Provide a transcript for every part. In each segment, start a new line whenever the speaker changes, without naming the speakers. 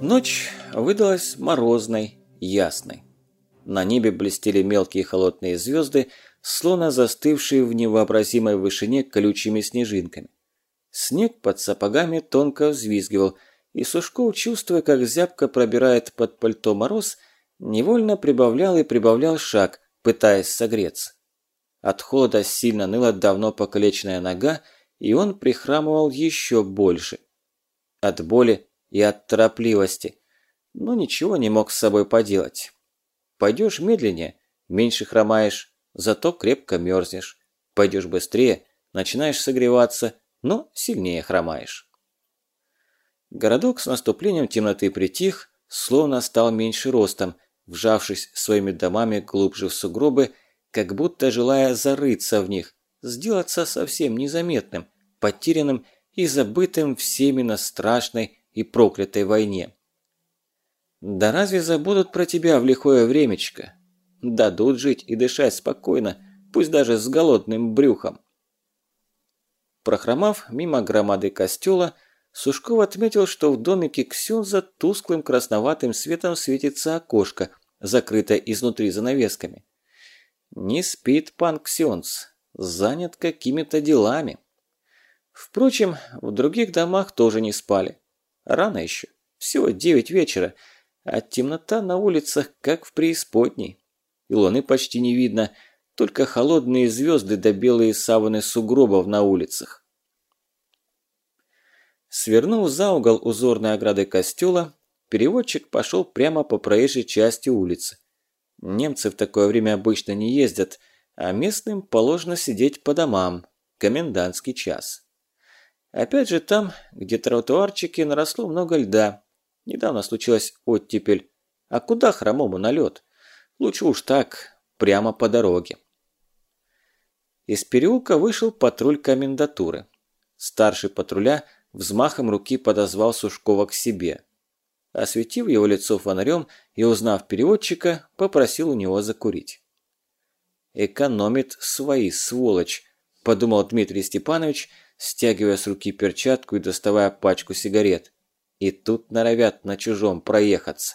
Ночь выдалась морозной, ясной. На небе блестели мелкие холодные звезды, словно застывшие в невообразимой вышине колючими снежинками. Снег под сапогами тонко взвизгивал, и Сушков, чувствуя, как зябко пробирает под пальто мороз, невольно прибавлял и прибавлял шаг, пытаясь согреться. От холода сильно ныла давно покалеченная нога, и он прихрамывал еще больше. От боли и от торопливости, но ничего не мог с собой поделать. Пойдешь медленнее, меньше хромаешь, зато крепко мерзнешь. Пойдешь быстрее, начинаешь согреваться, но сильнее хромаешь. Городок с наступлением темноты притих, словно стал меньше ростом, вжавшись своими домами глубже в сугробы, как будто желая зарыться в них, сделаться совсем незаметным, потерянным и забытым всеми на страшной и проклятой войне. Да разве забудут про тебя в лихое времечко? Дадут жить и дышать спокойно, пусть даже с голодным брюхом. Прохромав мимо громады костела, Сушков отметил, что в домике Ксюнза тусклым красноватым светом светится окошко, закрытое изнутри занавесками. Не спит пан Ксюнз, занят какими-то делами. Впрочем, в других домах тоже не спали. Рано еще, всего девять вечера, а темнота на улицах как в преисподней. И луны почти не видно, только холодные звезды да белые саваны сугробов на улицах. Свернув за угол узорной ограды костела, переводчик пошел прямо по проезжей части улицы. Немцы в такое время обычно не ездят, а местным положено сидеть по домам, комендантский час. Опять же там, где тротуарчики, наросло много льда. Недавно случилась оттепель. А куда хромому на лед? Лучше уж так, прямо по дороге. Из переулка вышел патруль комендатуры. Старший патруля взмахом руки подозвал Сушкова к себе. Осветив его лицо фонарем и узнав переводчика, попросил у него закурить. «Экономит свои, сволочь», – подумал Дмитрий Степанович – стягивая с руки перчатку и доставая пачку сигарет. И тут норовят на чужом проехаться.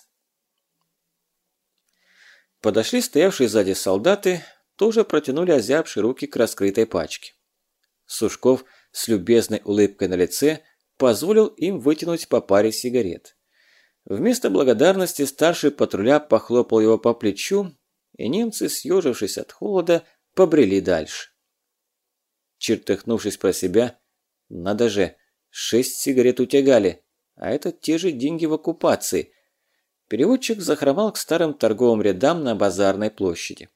Подошли стоявшие сзади солдаты, тоже протянули озябшие руки к раскрытой пачке. Сушков с любезной улыбкой на лице позволил им вытянуть по паре сигарет. Вместо благодарности старший патруля похлопал его по плечу, и немцы, съежившись от холода, побрели дальше. Чертыхнувшись про себя, надо же, шесть сигарет утягали, а это те же деньги в оккупации. Переводчик захромал к старым торговым рядам на базарной площади.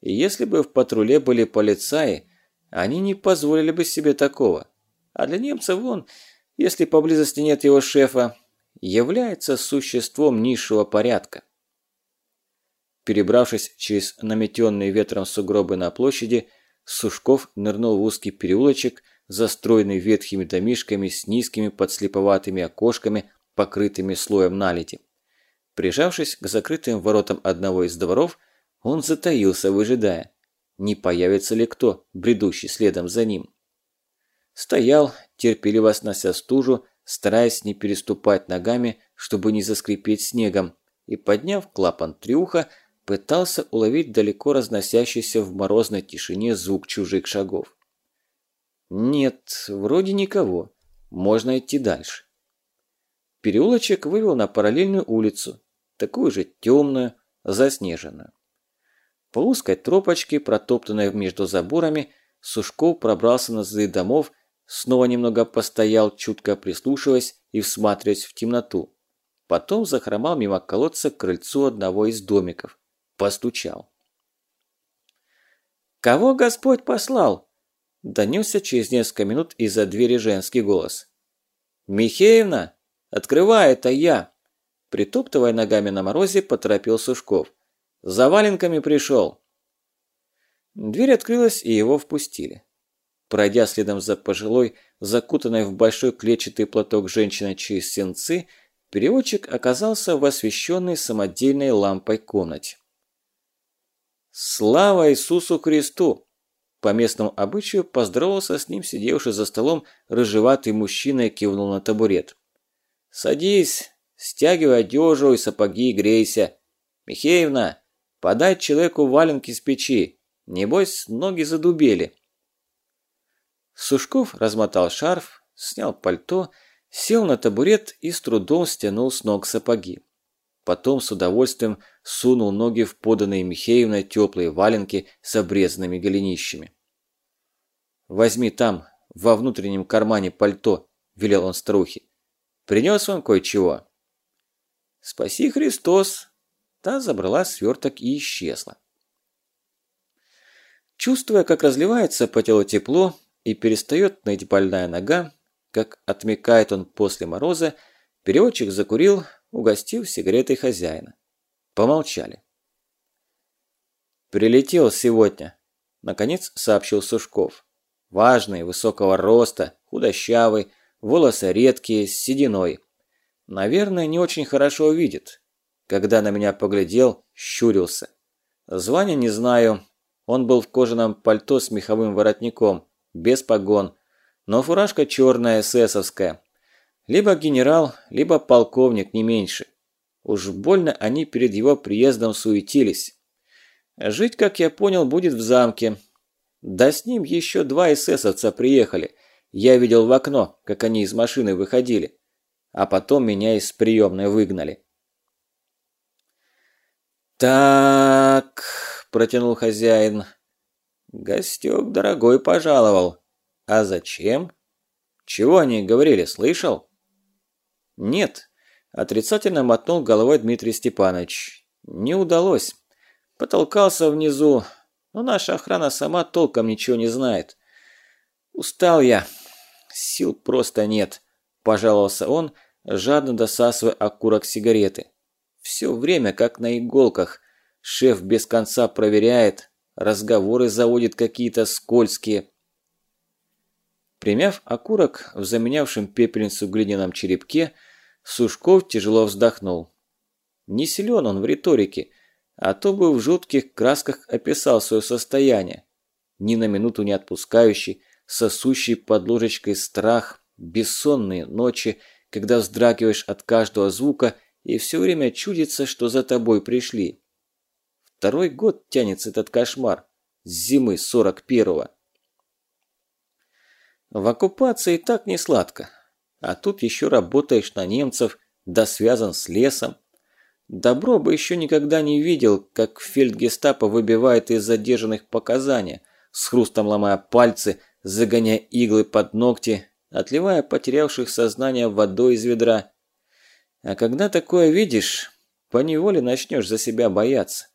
И если бы в патруле были полицаи, они не позволили бы себе такого. А для немцев он, если поблизости нет его шефа, является существом низшего порядка. Перебравшись через наметенные ветром сугробы на площади, Сушков нырнул в узкий переулочек, застроенный ветхими домишками с низкими подслеповатыми окошками, покрытыми слоем наледи. Прижавшись к закрытым воротам одного из дворов, он затаился, выжидая, не появится ли кто, бредущий следом за ним. Стоял, терпеливо снося стужу, стараясь не переступать ногами, чтобы не заскрипеть снегом, и, подняв клапан трюха, пытался уловить далеко разносящийся в морозной тишине звук чужих шагов. Нет, вроде никого. Можно идти дальше. Переулочек вывел на параллельную улицу, такую же темную, заснеженную. По узкой тропочке, протоптанной между заборами, Сушков пробрался на зады домов, снова немного постоял, чутко прислушиваясь и всматриваясь в темноту. Потом захромал мимо колодца к крыльцу одного из домиков постучал. «Кого Господь послал?» – донесся через несколько минут из-за двери женский голос. «Михеевна, открывай, это я!» Притоптывая ногами на морозе, поторопил Сушков. «За валенками пришел!» Дверь открылась, и его впустили. Пройдя следом за пожилой, закутанной в большой клетчатый платок женщиной через сенцы, переводчик оказался в освещенной самодельной лампой комнате. «Слава Иисусу Христу!» По местному обычаю поздоровался с ним сидевший за столом рыжеватый мужчина и кивнул на табурет. «Садись, стягивай одежу и сапоги и грейся. Михеевна, подай человеку валенки с печи. Небось, ноги задубели». Сушков размотал шарф, снял пальто, сел на табурет и с трудом стянул с ног сапоги. Потом с удовольствием сунул ноги в поданные Михеевной теплые валенки с обрезанными голенищами. «Возьми там, во внутреннем кармане пальто», – велел он старухе. «Принес вам кое-чего?» «Спаси Христос!» Та забрала сверток и исчезла. Чувствуя, как разливается по телу тепло и перестает ныть больная нога, как отмекает он после мороза, переводчик закурил, угостив сигаретой хозяина. Помолчали. «Прилетел сегодня», – наконец сообщил Сушков. «Важный, высокого роста, худощавый, волосы редкие, с сединой. Наверное, не очень хорошо видит. Когда на меня поглядел, щурился. Звания не знаю. Он был в кожаном пальто с меховым воротником, без погон, но фуражка черная, эсэсовская. Либо генерал, либо полковник, не меньше. Уж больно они перед его приездом суетились. Жить, как я понял, будет в замке. Да с ним еще два эсэсовца приехали. Я видел в окно, как они из машины выходили. А потом меня из приемной выгнали. «Так», – протянул хозяин. «Гостёк дорогой пожаловал. А зачем? Чего они говорили, слышал?» «Нет», – отрицательно мотнул головой Дмитрий Степанович. «Не удалось. Потолкался внизу, но наша охрана сама толком ничего не знает. Устал я. Сил просто нет», – пожаловался он, жадно досасывая окурок сигареты. «Все время как на иголках. Шеф без конца проверяет, разговоры заводит какие-то скользкие». Примяв окурок в заменявшем пепельницу глиняном черепке, Сушков тяжело вздохнул. Не силен он в риторике, а то бы в жутких красках описал свое состояние. Ни на минуту не отпускающий, сосущий под ложечкой страх, бессонные ночи, когда вздрагиваешь от каждого звука и все время чудится, что за тобой пришли. Второй год тянется этот кошмар, с зимы сорок первого. В оккупации так не сладко. А тут еще работаешь на немцев, да связан с лесом. Добро бы еще никогда не видел, как фельдгестапо выбивает из задержанных показания, с хрустом ломая пальцы, загоняя иглы под ногти, отливая потерявших сознание водой из ведра. А когда такое видишь, поневоле начнешь за себя бояться.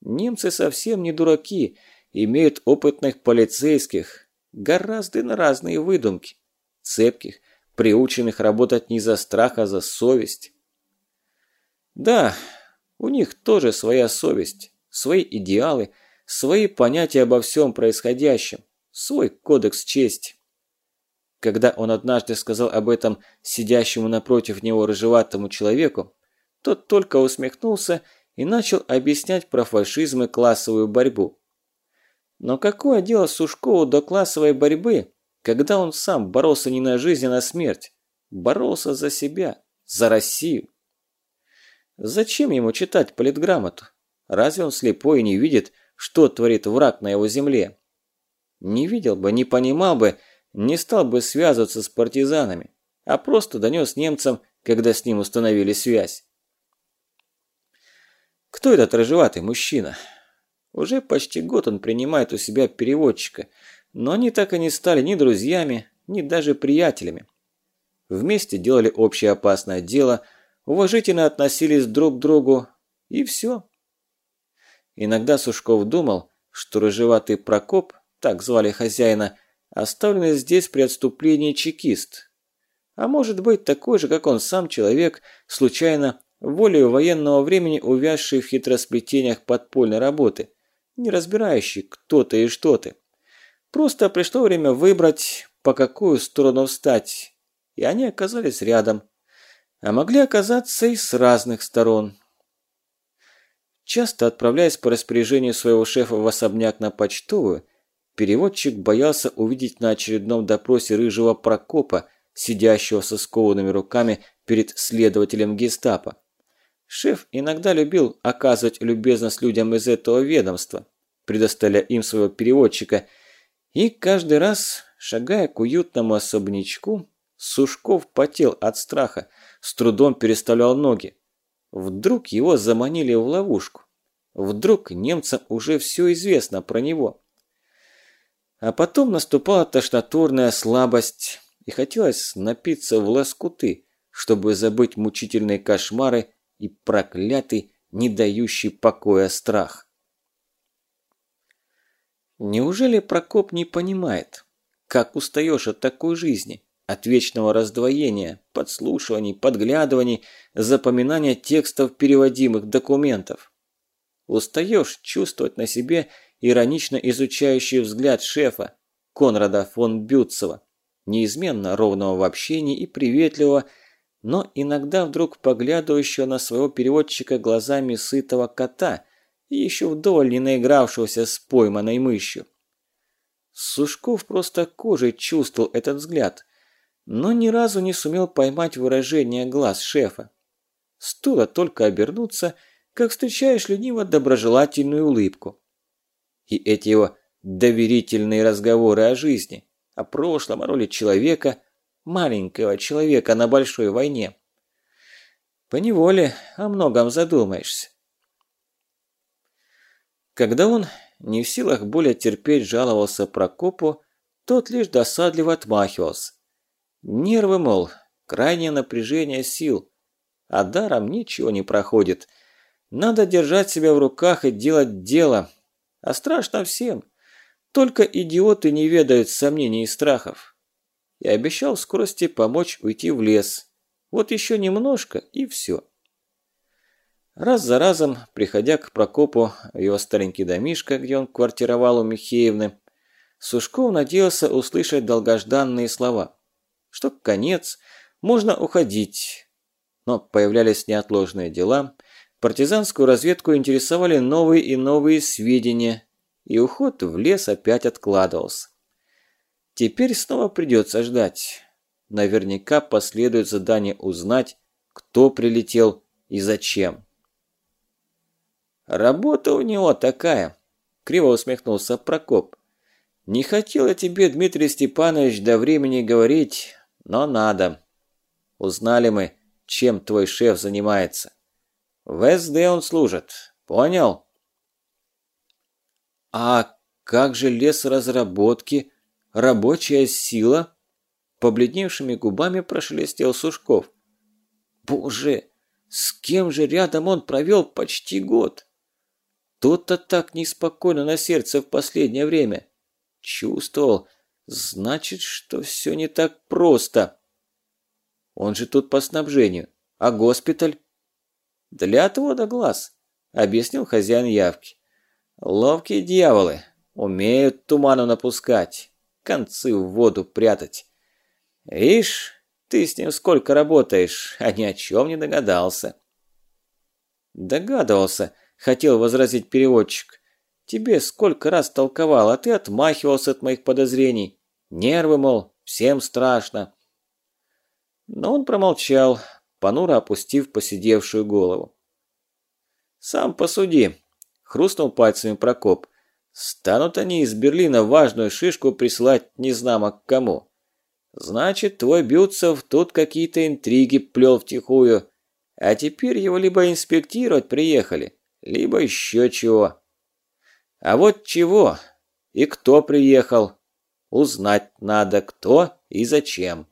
Немцы совсем не дураки, имеют опытных полицейских, гораздо на разные выдумки, цепких, приученных работать не за страх, а за совесть. Да, у них тоже своя совесть, свои идеалы, свои понятия обо всем происходящем, свой кодекс чести. Когда он однажды сказал об этом сидящему напротив него рыжеватому человеку, тот только усмехнулся и начал объяснять про фашизм и классовую борьбу. Но какое дело Сушкову до классовой борьбы, когда он сам боролся не на жизнь, а на смерть. Боролся за себя, за Россию. Зачем ему читать политграмоту? Разве он слепой и не видит, что творит враг на его земле? Не видел бы, не понимал бы, не стал бы связываться с партизанами, а просто донес немцам, когда с ним установили связь. Кто этот рыжеватый мужчина? Уже почти год он принимает у себя переводчика – но они так и не стали ни друзьями, ни даже приятелями. Вместе делали общее опасное дело, уважительно относились друг к другу, и все. Иногда Сушков думал, что рыжеватый Прокоп, так звали хозяина, оставленный здесь при отступлении чекист. А может быть такой же, как он сам человек, случайно, волею военного времени увязший в хитросплетениях подпольной работы, не разбирающий, кто ты и что ты. Просто пришло время выбрать, по какую сторону встать, и они оказались рядом, а могли оказаться и с разных сторон. Часто отправляясь по распоряжению своего шефа в особняк на почтовую, переводчик боялся увидеть на очередном допросе рыжего Прокопа, сидящего со скованными руками перед следователем гестапо. Шеф иногда любил оказывать любезность людям из этого ведомства, предоставляя им своего переводчика, и каждый раз, шагая к уютному особнячку, Сушков потел от страха, с трудом переставлял ноги. Вдруг его заманили в ловушку. Вдруг немцам уже все известно про него. А потом наступала тошнотворная слабость, и хотелось напиться в лоскуты, чтобы забыть мучительные кошмары и проклятый, не дающий покоя страх. Неужели Прокоп не понимает, как устаешь от такой жизни, от вечного раздвоения, подслушиваний, подглядываний, запоминания текстов переводимых документов? Устаешь чувствовать на себе иронично изучающий взгляд шефа, Конрада фон Бютцева, неизменно ровного в общении и приветливого, но иногда вдруг поглядывающего на своего переводчика глазами сытого кота еще вдоволь не наигравшегося с пойманной мышью. Сушков просто кожей чувствовал этот взгляд, но ни разу не сумел поймать выражение глаз шефа. Стоило только обернуться, как встречаешь лениво доброжелательную улыбку. И эти его доверительные разговоры о жизни, о прошлом, о роли человека, маленького человека на большой войне. Поневоле о многом задумаешься. Когда он не в силах более терпеть жаловался Прокопу, тот лишь досадливо отмахивался. Нервы, мол, крайнее напряжение сил, а даром ничего не проходит. Надо держать себя в руках и делать дело, а страшно всем. Только идиоты не ведают сомнений и страхов. И обещал скорости помочь уйти в лес. Вот еще немножко и все. Раз за разом, приходя к Прокопу в его старенький домишко, где он квартировал у Михеевны, Сушков надеялся услышать долгожданные слова. Что конец, можно уходить. Но появлялись неотложные дела, Партизанскую разведку интересовали новые и новые сведения, и уход в лес опять откладывался. Теперь снова придется ждать. Наверняка последует задание узнать, кто прилетел и зачем. «Работа у него такая», – криво усмехнулся Прокоп. «Не хотел я тебе, Дмитрий Степанович, до времени говорить, но надо. Узнали мы, чем твой шеф занимается. В СД он служит. Понял? А как же лес разработки? Рабочая сила? Побледневшими губами прошелестел Сушков. Боже, с кем же рядом он провел почти год? Тут-то так неспокойно на сердце в последнее время. Чувствовал, значит, что все не так просто. Он же тут по снабжению. А госпиталь? «Для отвода глаз», – объяснил хозяин явки. «Ловкие дьяволы, умеют туману напускать, концы в воду прятать. Ишь, ты с ним сколько работаешь, а ни о чем не догадался». «Догадывался», – хотел возразить переводчик. «Тебе сколько раз толковал, а ты отмахивался от моих подозрений. Нервы, мол, всем страшно». Но он промолчал, понуро опустив посидевшую голову. «Сам посуди», – хрустнул пальцами Прокоп. «Станут они из Берлина важную шишку прислать незнамо к кому. Значит, твой Бютцев тут какие-то интриги плел втихую, а теперь его либо инспектировать приехали, либо еще чего. А вот чего и кто приехал, узнать надо, кто и зачем».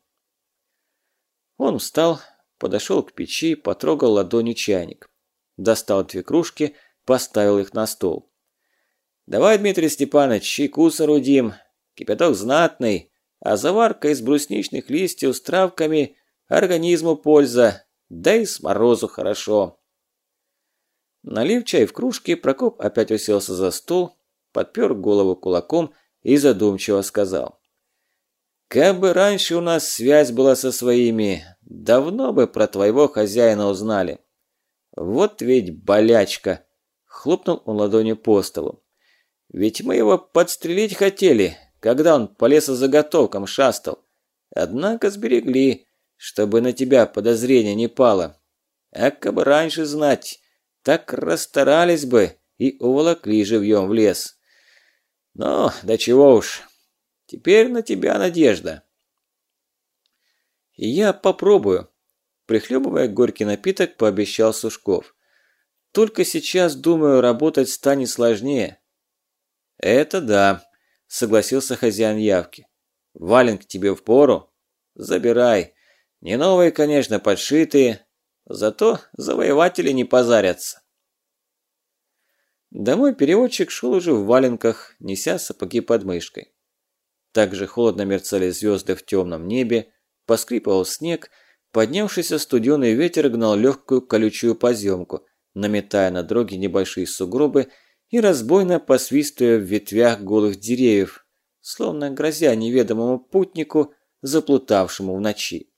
Он встал, подошел к печи, потрогал ладонью чайник. Достал две кружки, поставил их на стол. «Давай, Дмитрий Степанович, чайку соорудим. Кипяток знатный, а заварка из брусничных листьев с травками организму польза, да и с морозу хорошо». Налив чай в кружке, Прокоп опять уселся за стол, подпер голову кулаком и задумчиво сказал. «Как бы раньше у нас связь была со своими, давно бы про твоего хозяина узнали. Вот ведь болячка!» Хлопнул он ладонью по столу. Ведь мы его подстрелить хотели, когда он по лесозаготовкам шастал. Однако сберегли, чтобы на тебя подозрение не пало. А как бы раньше знать, так расстарались бы и уволокли живьем в лес. Но, да чего уж, теперь на тебя надежда. Я попробую, прихлебывая горький напиток, пообещал Сушков. Только сейчас, думаю, работать станет сложнее. Это да, согласился хозяин явки. Валенки тебе в пору? Забирай. Не новые, конечно, подшитые, зато завоеватели не позарятся. Домой переводчик шел уже в валенках, неся сапоги под мышкой. Также холодно мерцали звезды в темном небе, поскрипывал снег, поднявшийся студеный ветер гнал легкую колючую поземку, наметая на дороге небольшие сугробы и разбойно посвистывая в ветвях голых деревьев, словно грозя неведомому путнику, заплутавшему в ночи.